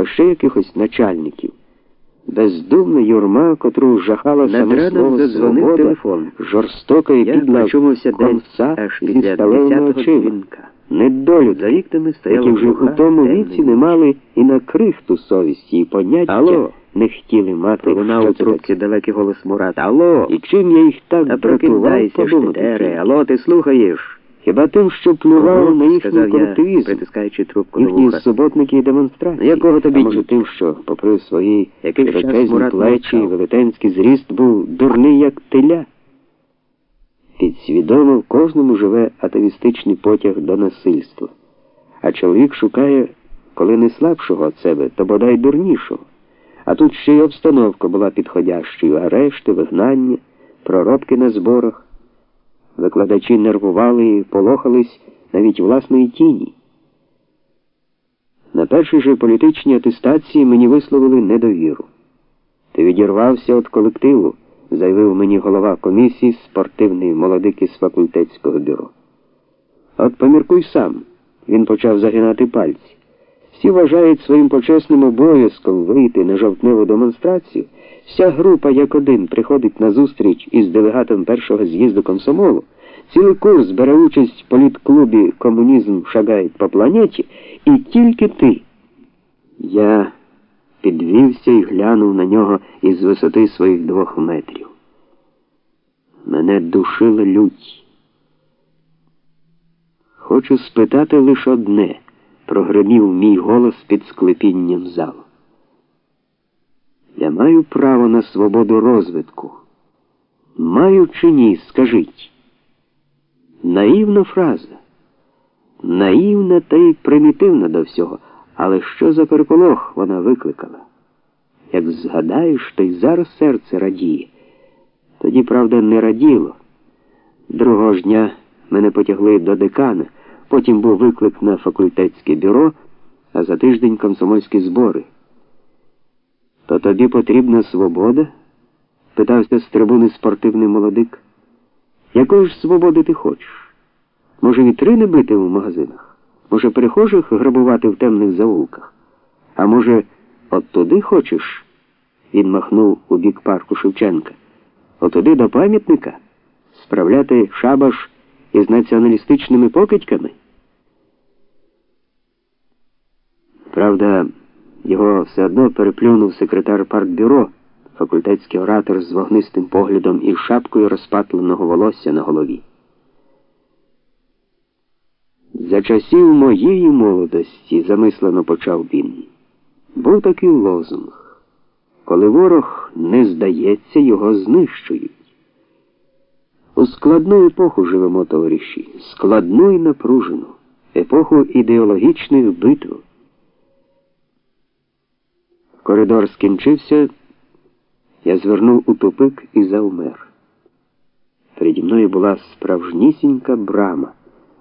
та ще якихось начальників. Бездумна юрма, котру жахала саме слово задзвонив телефон. жорстока і підла комса аж зі сталевими 10-го очима. дзвінка. За вікнами стояла які вже у тому віці не мали і на крихту совісті, і поняття Алло. не хотіли мати, Пролунав у трубці далекий голос Мурата. Алло, І чим я їх так ти, подумати Алло, ти слухаєш? Хіба тим, що Ага, на їхній колективізм, притискаючи трубку їхні вуха. суботники і демонстрації. Ну, якого тобі а може тим, що, попри свої Мурат плечі і велетенський зріст, був дурний, як теля. Підсвідомо в кожному живе атовістичний потяг до насильства. А чоловік шукає, коли не слабшого від себе, то бодай дурнішого. А тут ще й обстановка була підходящою, арешти, вигнання, проробки на зборах. Викладачі нервували полохались навіть власної тіні. На першій же політичній атестації мені висловили недовіру. Ти відірвався від колективу, заявив мені голова комісії спортивний молодик із факультетського бюро. От поміркуй сам, він почав загинати пальці. Всі вважають своїм почесним обов'язком вийти на жовтневу демонстрацію. Вся група як один приходить на зустріч із делегатом першого з'їзду комсомолу. Цілий курс бере участь в політклубі Комунізм шагає по планеті, і тільки ти. Я підвівся і глянув на нього із висоти своїх двох метрів. Мене душила лють. Хочу спитати лише одне, прогремів мій голос під склепінням залу. Я маю право на свободу розвитку. Маю чи ні, скажіть. Наївна фраза. Наївна та й примітивна до всього, але що за переполох вона викликала? Як згадаєш, то й зараз серце радіє. Тоді, правда, не раділо. Другого ж дня мене потягли до декана, потім був виклик на факультетське бюро, а за тиждень комсомольські збори. То тобі потрібна свобода? питався з трибуни спортивний молодик. Якої ж свободи ти хочеш? Може, вітрини бити в магазинах? Може, перехожих грабувати в темних заулках? А може, от туди хочеш? Він махнув у бік парку Шевченка. От туди до пам'ятника? Справляти шабаш із націоналістичними покидьками? Правда, його все одно переплюнув секретар партбюро, факультетський оратор з вогнистим поглядом і шапкою розпатленого волосся на голові. За часів моєї молодості, замислено почав він, був такий лозунг. Коли ворог не здається, його знищують. У складну епоху живемо, товариші, складну і напружену, епоху ідеологічних битв. Коридор скінчився, я звернув у тупик і завмер. Переді мною була справжнісінька брама,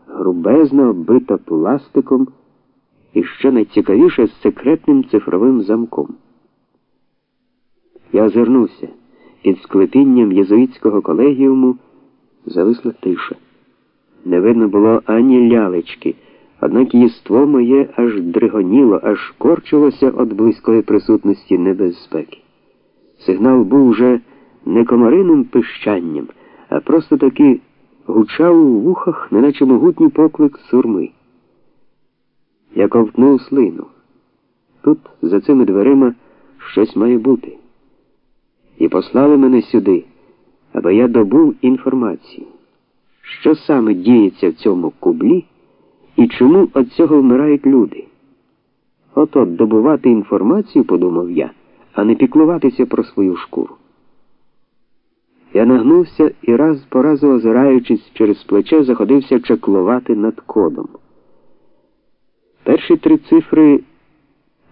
грубезно оббита пластиком і що найцікавіше з секретним цифровим замком. Я озирнувся. Під склепінням єзуїтського колегіуму зависла тиша. Не видно було ані лялечки, однак єство моє аж дригоніло, аж корчилося від близької присутності небезпеки. Сигнал був уже не комариним пищанням, а просто таки гучав у вухах, неначе могутній поклик сурми. Я ковтнув слину. Тут, за цими дверима, щось має бути. І послали мене сюди, аби я добув інформацію, що саме діється в цьому кублі і чому від цього вмирають люди. От-от добувати інформацію, подумав я, а не піклуватися про свою шкуру. Я нагнувся і раз по разу озираючись через плече, заходився чаклувати над кодом. Перші три цифри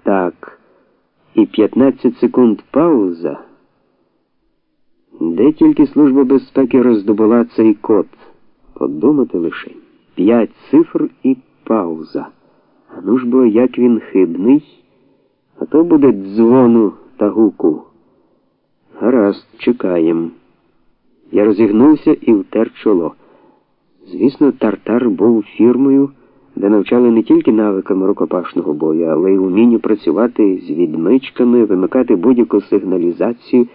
так, і 15 секунд пауза. Де тільки Служба безпеки роздобула цей код? Подумати лише. П'ять цифр і пауза. А ну ж бо як він хибний, а то буде дзвону та гуку. Гаразд, чекаєм. Я розігнувся і втер чоло. Звісно, тартар був фірмою. де навчали не тільки навикам рукопашного бою, але й умінню працювати з відмичками, вимикати будь-яку сигналізацію